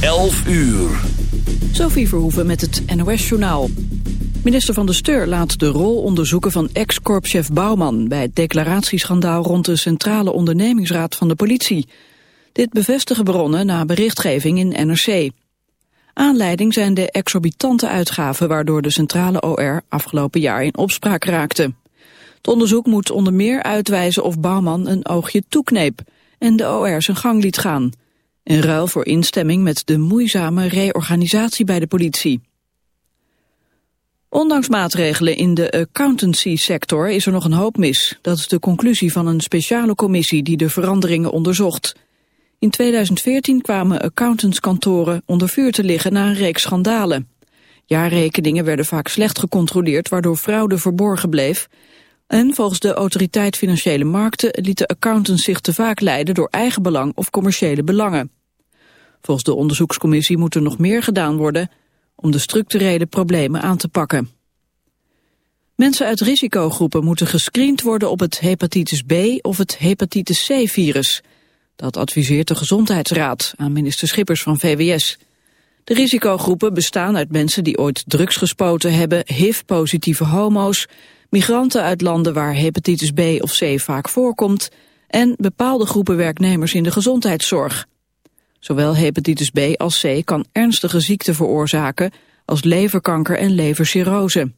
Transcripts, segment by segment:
11 uur. Sophie Verhoeven met het NOS-journaal. Minister van de Steur laat de rol onderzoeken van ex-korpschef Bouwman... bij het declaratieschandaal rond de Centrale Ondernemingsraad van de politie. Dit bevestigen bronnen na berichtgeving in NRC. Aanleiding zijn de exorbitante uitgaven... waardoor de Centrale OR afgelopen jaar in opspraak raakte. Het onderzoek moet onder meer uitwijzen of Bouwman een oogje toekneep... en de OR zijn gang liet gaan... in ruil voor instemming met de moeizame reorganisatie bij de politie. Ondanks maatregelen in de accountancy-sector is er nog een hoop mis. Dat is de conclusie van een speciale commissie die de veranderingen onderzocht. In 2014 kwamen accountantskantoren onder vuur te liggen na een reeks schandalen. Jaarrekeningen werden vaak slecht gecontroleerd waardoor fraude verborgen bleef. En volgens de autoriteit Financiële Markten lieten accountants zich te vaak leiden door eigen belang of commerciële belangen. Volgens de onderzoekscommissie moet er nog meer gedaan worden om de structurele problemen aan te pakken. Mensen uit risicogroepen moeten gescreend worden op het hepatitis B of het hepatitis C-virus. Dat adviseert de Gezondheidsraad aan minister Schippers van VWS. De risicogroepen bestaan uit mensen die ooit drugs gespoten hebben, HIV-positieve homo's, migranten uit landen waar hepatitis B of C vaak voorkomt en bepaalde groepen werknemers in de gezondheidszorg. Zowel hepatitis B als C kan ernstige ziekten veroorzaken als leverkanker en levercirrose.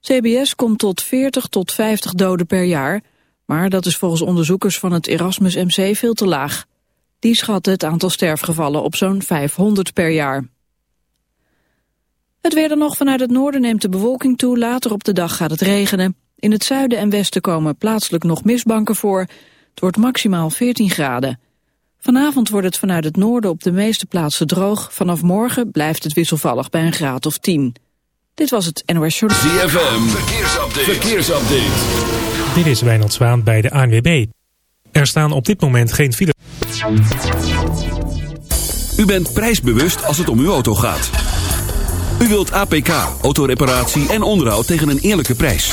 CBS komt tot 40 tot 50 doden per jaar, maar dat is volgens onderzoekers van het Erasmus MC veel te laag. Die schatten het aantal sterfgevallen op zo'n 500 per jaar. Het weer dan nog vanuit het noorden neemt de bewolking toe, later op de dag gaat het regenen. In het zuiden en westen komen plaatselijk nog mistbanken voor. Het wordt maximaal 14 graden. Vanavond wordt het vanuit het noorden op de meeste plaatsen droog. Vanaf morgen blijft het wisselvallig bij een graad of 10. Dit was het NOS Journal. ZFM, verkeersupdate. verkeersupdate. Dit is Wijnald Zwaan bij de ANWB. Er staan op dit moment geen file. U bent prijsbewust als het om uw auto gaat. U wilt APK, autoreparatie en onderhoud tegen een eerlijke prijs.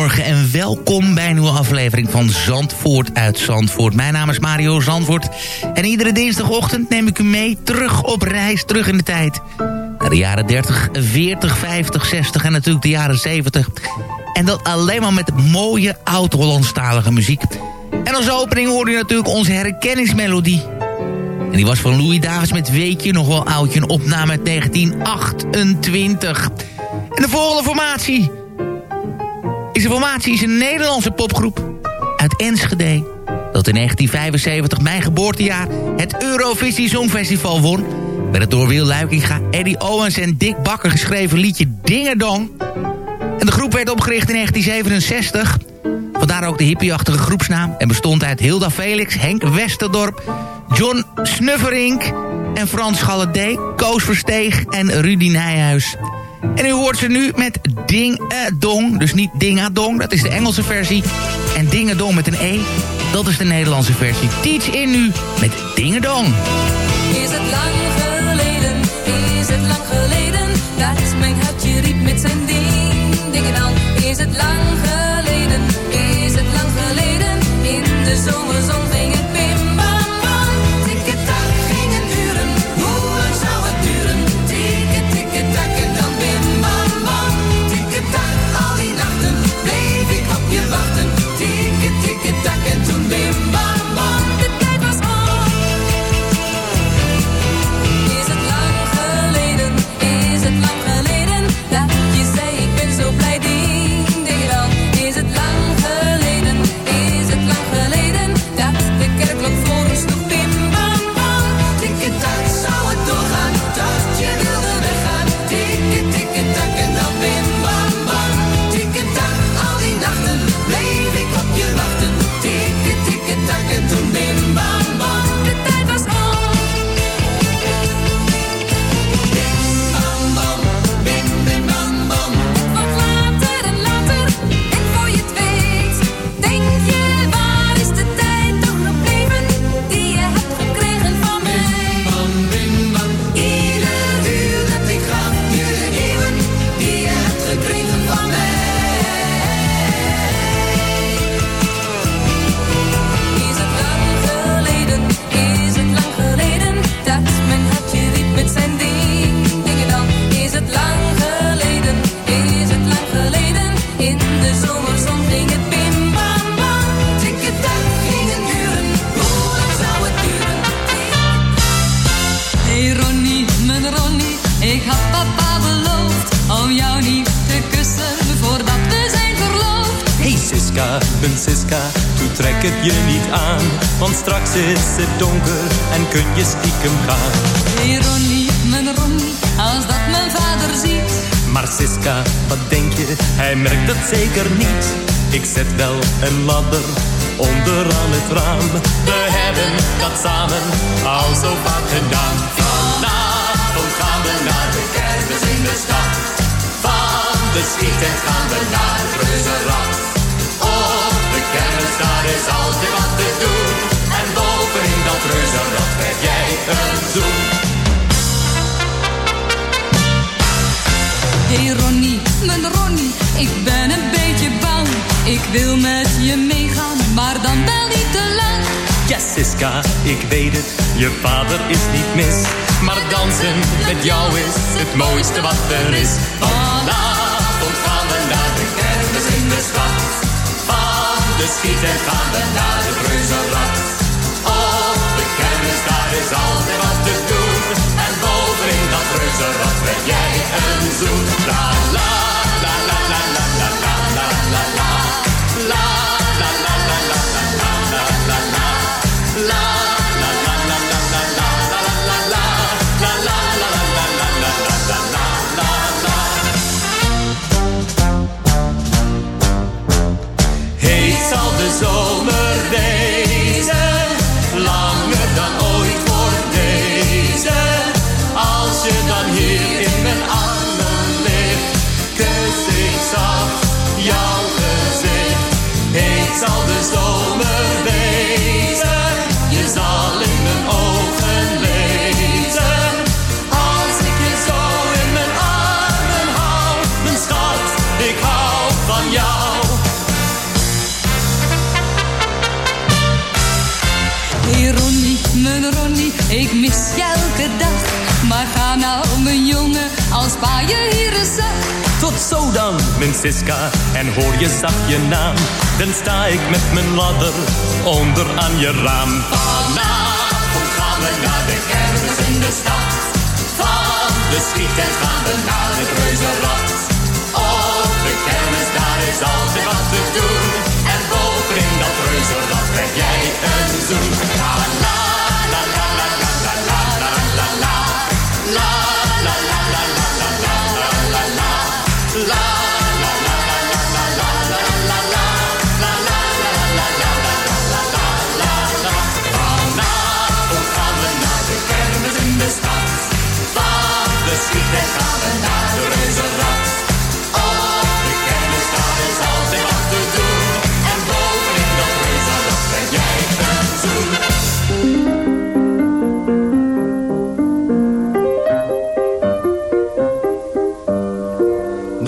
Goedemorgen en welkom bij een nieuwe aflevering van Zandvoort uit Zandvoort. Mijn naam is Mario Zandvoort en iedere dinsdagochtend neem ik u mee terug op reis, terug in de tijd. Naar de jaren 30, 40, 50, 60 en natuurlijk de jaren 70. En dat alleen maar met mooie oud-Hollandstalige muziek. En als opening hoorde u natuurlijk onze herkenningsmelodie. En die was van Louis Davis met Weetje, nog wel oudje, een opname uit 1928. En de volgende formatie een formatie is een Nederlandse popgroep uit Enschede. Dat in 1975, mijn geboortejaar, het Eurovisie Songfestival won. Met het door Wil Luikinga, Eddie Owens en Dick Bakker geschreven liedje Dingerdong. En de groep werd opgericht in 1967. Vandaar ook de hippieachtige groepsnaam. En bestond uit Hilda Felix, Henk Westerdorp, John Snufferink en Frans Galledé, Koos Versteeg en Rudy Nijhuis. En u hoort ze nu met Ding Dong. Dus niet Dingadong, dat is de Engelse versie. En Dingedong met een E, dat is de Nederlandse versie. Teach in nu met Dingedong. Is het lang geleden, is het lang geleden Dat mijn hartje riep met zijn ding, dingen dan Is het lang geleden, is het lang geleden In de zomerzon ging ik ben een beetje bang. Ik wil met je meegaan, maar dan wel niet te lang. Ja, Siska, ik weet het, je vader is niet mis. Maar dansen met jou is het mooiste wat er is. Vanavond gaan we naar de kermis in de stad. Van de schieten gaan we naar de reuzenrad. Op de kermis, daar is altijd wat te doen. En bovenin dat reuzenrad krijg jij een zoen. La Tot zo dan, mijn Siska, en hoor je zacht je naam. Dan sta ik met mijn ladder onder aan je raam. Vanavond gaan we naar de kermis in de stad. Van de schieten gaan we naar het reuzenrad.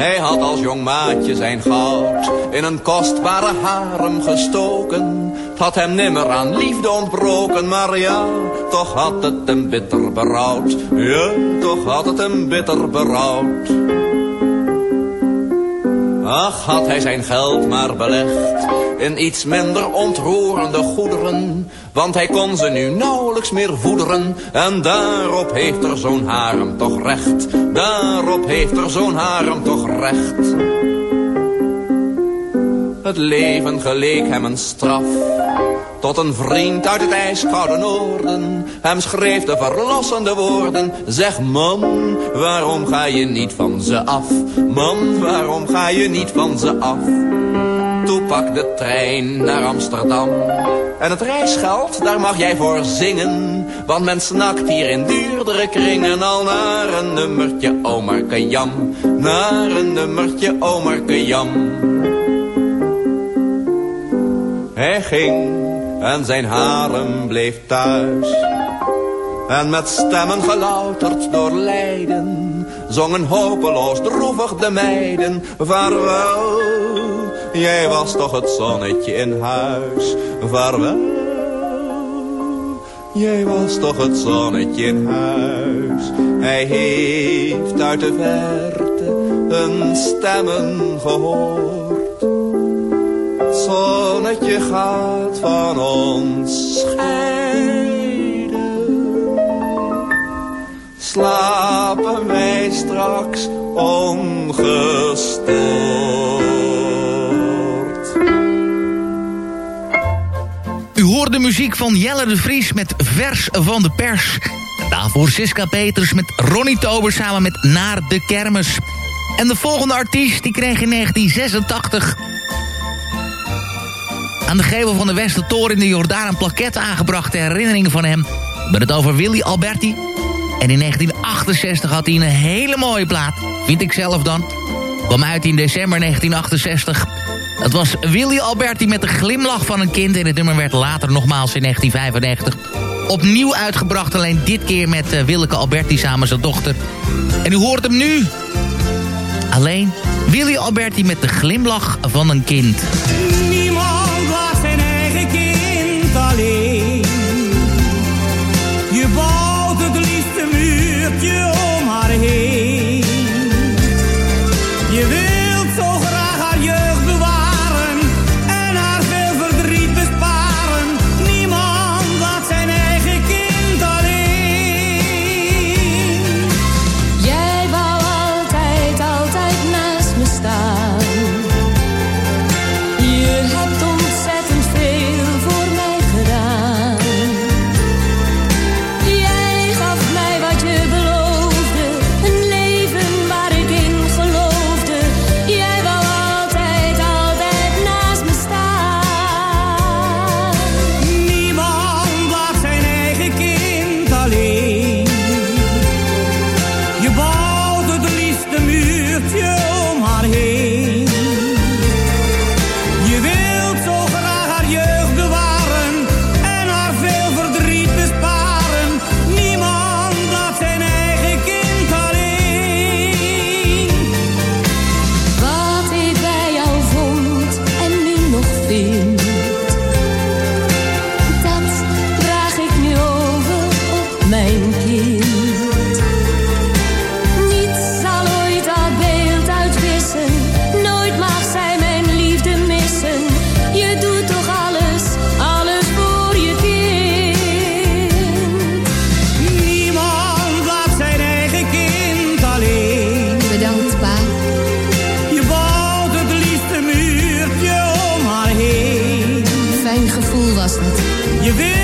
Hij had als jong maatje zijn goud in een kostbare harem gestoken. Had hem nimmer aan liefde ontbroken, maar ja, toch had het hem bitter berouwd. Ja, toch had het hem bitter berouwd. Ach, had hij zijn geld maar belegd in iets minder ontroerende goederen. Want hij kon ze nu nauwelijks meer voederen. En daarop heeft er zo'n harem toch recht. Daarop heeft er zo'n harem toch recht. Het leven geleek hem een straf. Tot een vriend uit het ijskoude noorden hem schreef de verlossende woorden. Zeg man, waarom ga je niet van ze af? Man, waarom ga je niet van ze af? Toe pak de trein naar Amsterdam. En het reisgeld, daar mag jij voor zingen. Want men snakt hier in duurdere kringen al naar een nummertje Omar Khayyam. Naar een nummertje Omar Khayyam. Hij ging en zijn harem bleef thuis. En met stemmen gelouterd door lijden Zongen hopeloos droevig de meiden Vaarwel, jij was toch het zonnetje in huis. Vaarwel, jij was toch het zonnetje in huis. Hij heeft uit de verte hun stemmen gehoord. Het zonnetje gaat van ons scheiden. Slapen wij straks ongestoord. U hoort de muziek van Jelle de Vries met Vers van de Pers. Daarvoor Siska Peters met Ronnie Tober samen met Naar de Kermis. En de volgende artiest die kreeg in 1986... aan de gevel van de Westertoren in de Jordaan... een plaquette aangebracht ter herinnering van hem. Hebben het over Willy Alberti... En in 1968 had hij een hele mooie plaat. Vind ik zelf dan. Kwam uit in december 1968. Het was Willy Alberti met de glimlach van een kind. En het nummer werd later nogmaals in 1995 opnieuw uitgebracht. Alleen dit keer met uh, Willeke Alberti samen zijn dochter. En u hoort hem nu. Alleen Willy Alberti met de glimlach van een kind. Was dat. Je wilt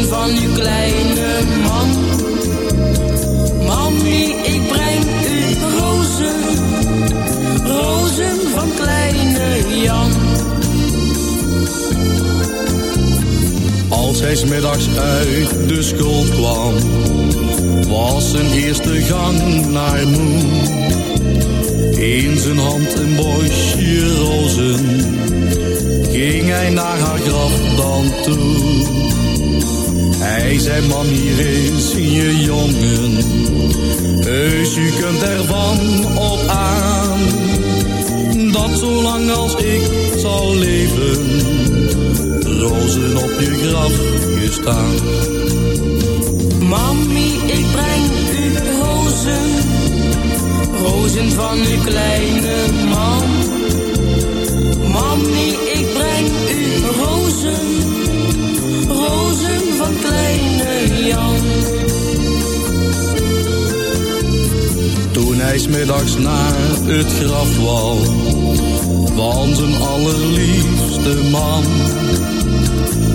van uw kleine man. Mami, ik breng u rozen, rozen van kleine Jan. Als hij smiddags uit de school kwam, was zijn eerste gang naar moe. In zijn hand een bosje rozen, ging hij naar haar graf dan toe. Hij zei, man, hier is je jongen, heus u kunt ervan op aan. Dat zolang als ik zal leven, rozen op je graf gestaan. Mami, ik breng u rozen, rozen van uw kleine man. Mami, Toen hij smiddags naar het graf wou van zijn allerliefste man,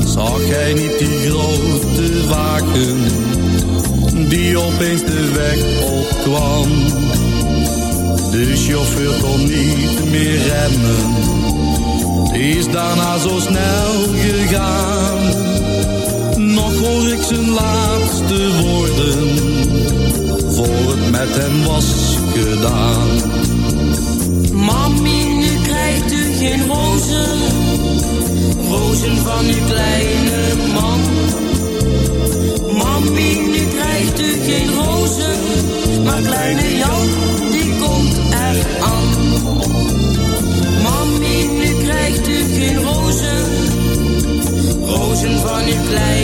zag hij niet die grote waken die opeens de weg opkwam. De chauffeur kon niet meer remmen, is daarna zo snel gegaan. Nog hoor ik zijn laatste woorden voor het met hem was gedaan. Mami, nu krijgt u geen rozen, rozen van uw kleine man. Mami, nu krijgt u geen rozen, maar kleine Jan, die komt er aan. Mami, nu krijgt u geen rozen, rozen van uw kleine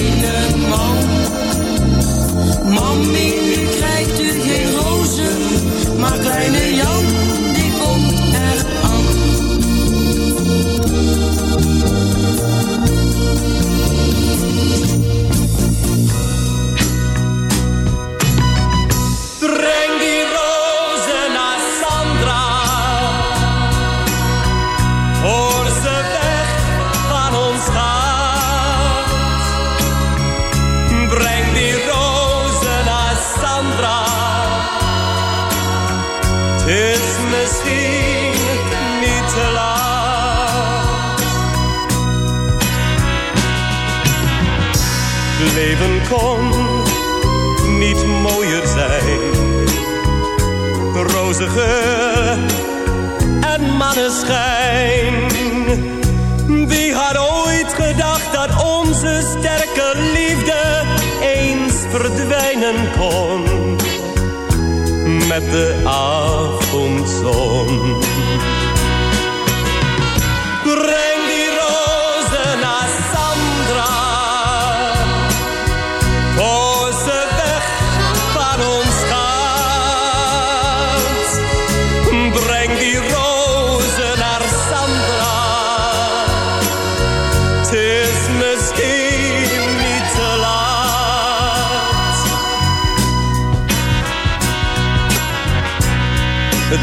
Roze geur en. Wie had ooit gedacht dat onze sterke liefde eens verdwijnen kon? Met de avondzon.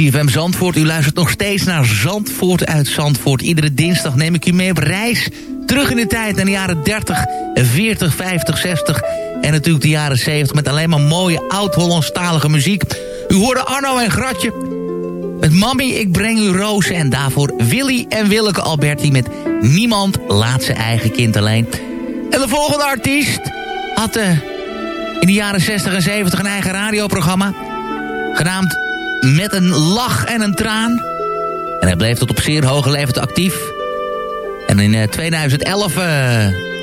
CFM Zandvoort, u luistert nog steeds naar Zandvoort uit Zandvoort. Iedere dinsdag neem ik u mee op reis. Terug in de tijd naar de jaren 30, 40, 50, 60... en natuurlijk de jaren 70 met alleen maar mooie oud-Hollandstalige muziek. U hoorde Arno en Gratje Met Mami, ik breng u rozen. En daarvoor Willy en Willeke Alberti met Niemand laat zijn eigen kind alleen. En de volgende artiest had uh, in de jaren 60 en 70 een eigen radioprogramma. Genaamd Met een lach en een traan. En hij bleef tot op zeer hoge leeftijd actief. En in uh, 2011 uh,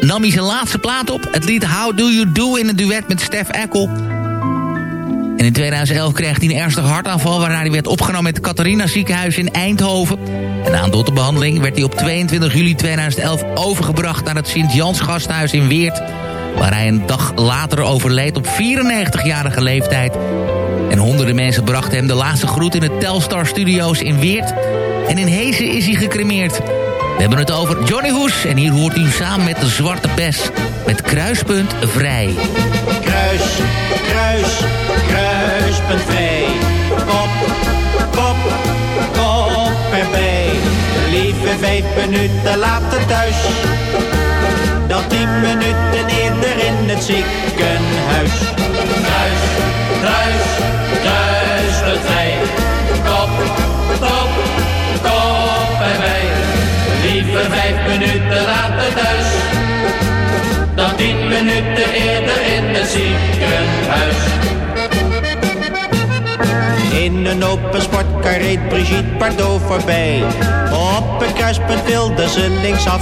nam hij zijn laatste plaat op. Het lied How Do You Do in een duet met Stef Eckel. En in 2011 kreeg hij een ernstige hartaanval... waarna hij werd opgenomen met het Catharina ziekenhuis in Eindhoven. En na een dotterbehandeling werd hij op 22 juli 2011 overgebracht... naar het Sint-Jans gasthuis in Weert... waar hij een dag later overleed op 94-jarige leeftijd. En honderden mensen brachten hem de laatste groet in de Telstar Studios in Weert. En in Hezen is hij gecremeerd. We hebben het over Johnny Hoes en hier hoort u samen met de Zwarte Bes... met Kruispunt Vrij. Kruis, kruis, kruispunt vrij. Kop, kop, kop erbij. Lieve vijf minuten later thuis. Dan tien minuten eerder in het ziekenhuis. Kruis, kruis, kruispunt vrij. Kop, kop, kop erbij. Liever vijf minuten later thuis dan tien minuten eerder in het ziekenhuis. In een open sportkar reed Brigitte Bardot voorbij. Op een kruispunt wilde ze linksaf.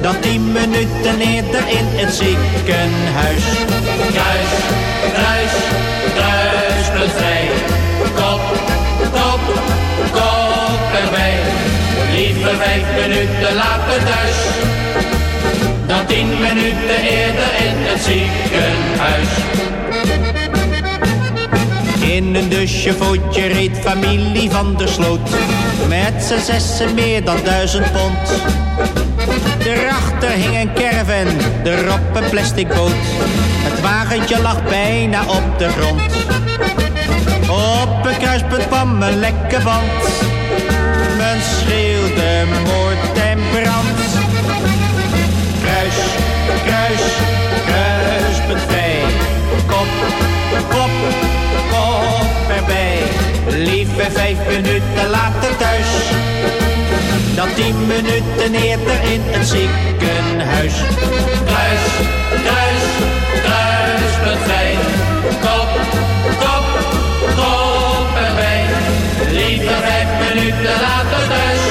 Dan tien minuten eerder in het ziekenhuis. Kruis, kruis, vrij. Kop, kop, kop erbij. Liever vijf minuten later thuis dan tien minuten eerder in het ziekenhuis. In een dusjevootje reed familie van der Sloot. Met z'n zessen meer dan duizend pond. Daarachter hing een caravan, erop een plastic boot. Het wagentje lag bijna op de grond. Op een kruispunt kwam een lekke band. Men schreeuwde moord en brand. Kruis, kruis, kruispunt vrij. Kop, kop, kop erbij. Lieve vijf minuten later thuis. Dan tien minuten eerder in het ziekenhuis. Kruis, kruis, kruispunt vrij. Kop, kop, kop erbij. Lieve vijf minuten later thuis.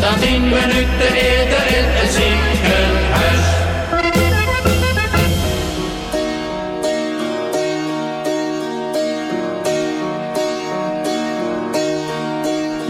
Dan tien minuten eerder in het ziekenhuis.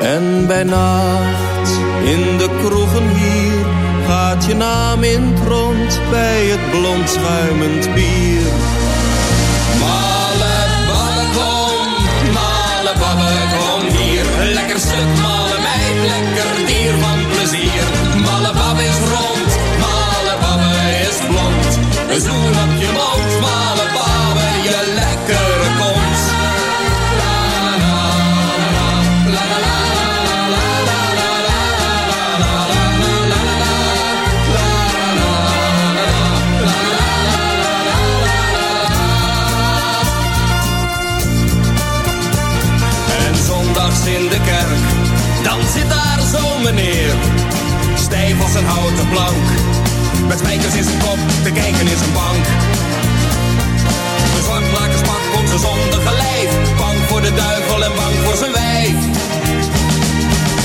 En bij nacht, in de kroegen hier, gaat je naam in rond bij het blond schuimend bier. Houten plank. Met spijkers in zijn kop, te kijken in zijn bank. De zwartmakerspak komt zijn zondige lijf. Bang voor de duivel en bang voor zijn wijf.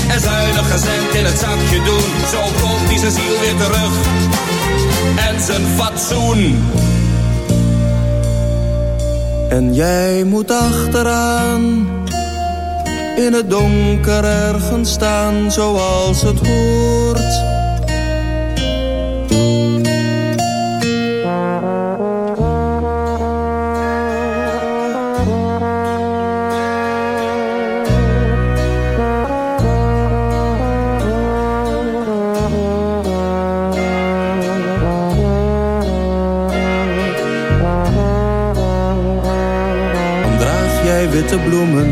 En zuinig gezend in het zakje doen. Zo komt hij zijn ziel weer terug. En zijn fatsoen. En jij moet achteraan in het donker ergens staan zoals het hoort. Witte bloemen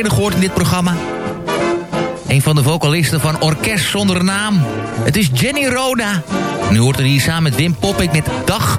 eerder gehoord in dit programma. Een van de vocalisten van Orkest Zonder Naam. Het is Jenny Roda. Nu hoort er hier samen met Wim Poppik met Dag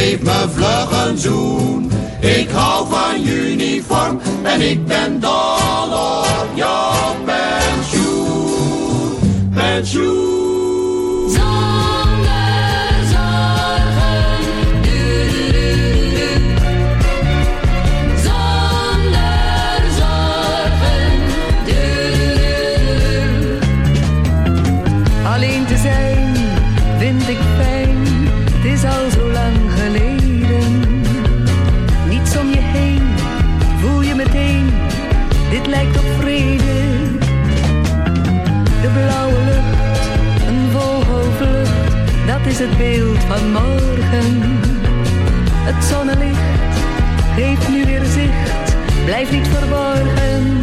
Geef me vlug een zoen. Ik hou van uniform en ik ben dol op jouw pensioen. Pensioen. Het beeld van morgen. Het zonnelicht geeft nu weer zicht, blijf niet verborgen.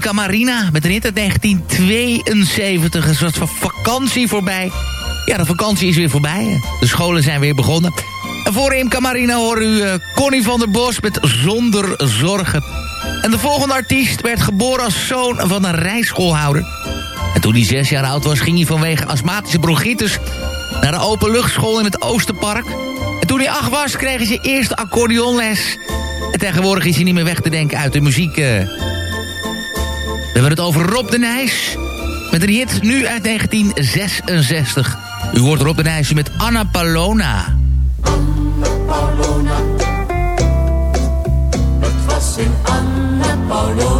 Imca Marina met een hit uit 1972. Een soort van vakantie voorbij. Ja, de vakantie is weer voorbij. De scholen zijn weer begonnen. En voor Imca Marina horen u eh, Connie van der Bos met Zonder Zorgen. En de volgende artiest werd geboren als zoon van een rijschoolhouder. En toen hij zes jaar oud was, ging hij vanwege astmatische bronchitis... naar de openluchtschool in het Oosterpark. En toen hij acht was, kreeg hij zijn eerste accordeonles. En tegenwoordig is hij niet meer weg te denken uit de muziek... eh, we hebben het over Rob de Nijs. Met een hit nu uit 1966. U hoort Rob de Nijs met Anna Palona. Paulona. Het was in Anna Paulona.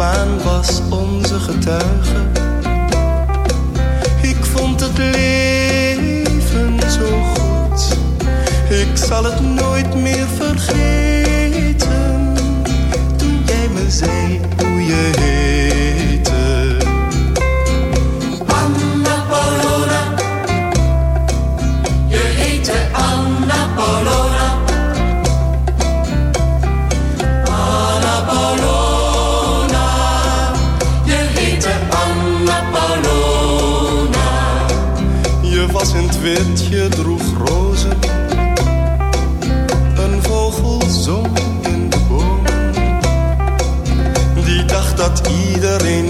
Maan was onze getuige. Ik vond het leven zo goed. Ik zal het nooit meer vergeten. Was in het wit, je droeg rozen. Een vogel zong in de bomen. Die dacht dat iedereen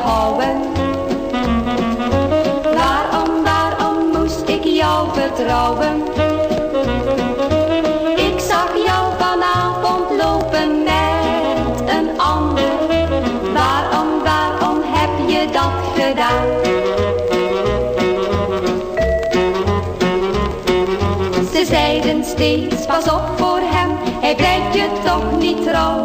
Waarom, waarom Daarom, moest ik jou vertrouwen. Ik zag jou vanavond lopen met een ander. Waarom, waarom heb je dat gedaan. Ze zeiden steeds, pas op voor hem, hij blijft je toch niet trouw.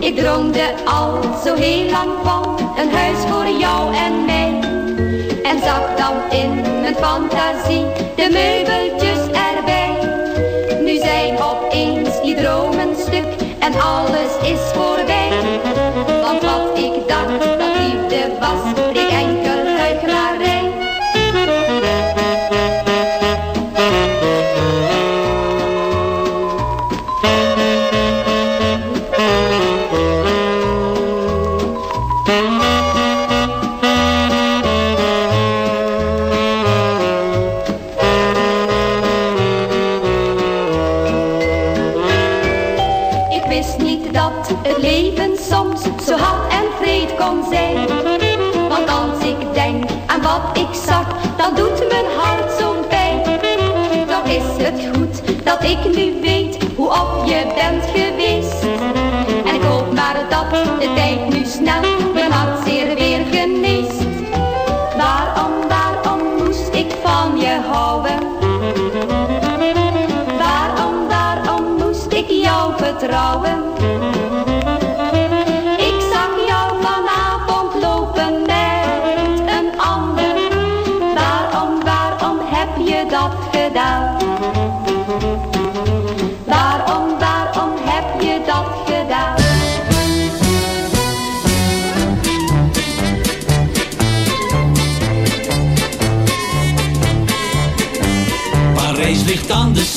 Ik droomde al zo heel lang van een huis voor jou en mij. En zag dan in mijn fantasie de meubeltjes erbij. Nu zijn opeens die dromen stuk en alles is voorbij. Want wat ik dacht dat liefde was, het leven soms zo hard en vreed kon zijn. Want als ik denk aan wat ik zag, dan doet mijn hart zo'n pijn. Toch is het goed dat ik nu weet hoe op je bent geweest. En ik hoop maar dat de tijd nu snel mijn hart zeer weer geneest. Waarom, waarom moest ik van je houden? Waarom, waarom moest ik jou vertrouwen?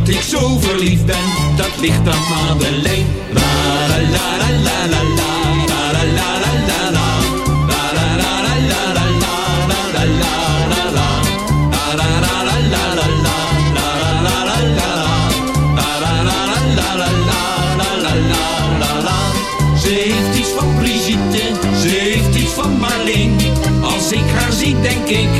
dat ik zo verliefd ben, dat ligt aan Madeleine. La la la la la la la, la la la la la. Ze heeft iets van Brigitte, ze heeft iets van Marleen. Als ik haar zie, denk ik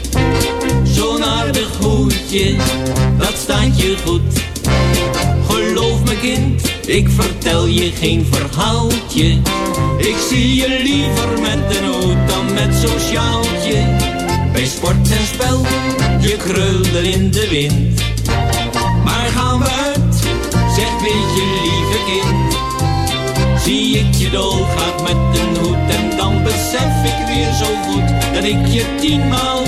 Aardig hoedje, dat staat je goed. Geloof me kind, ik vertel je geen verhaaltje. Ik zie je liever met een hoed dan met zo'n sjaaltje. Bij sport en spel, je krulde in de wind. Maar gaan we uit, zeg weet je lieve kind. Zie ik je dolgraag met een hoed en besef ik weer zo goed dat ik je tienmaal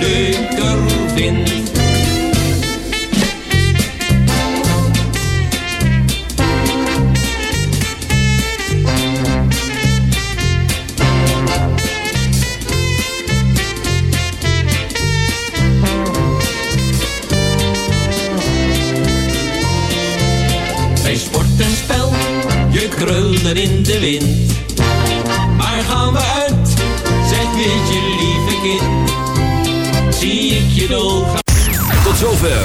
leuker vind. Bij sport spel, je krullen in de wind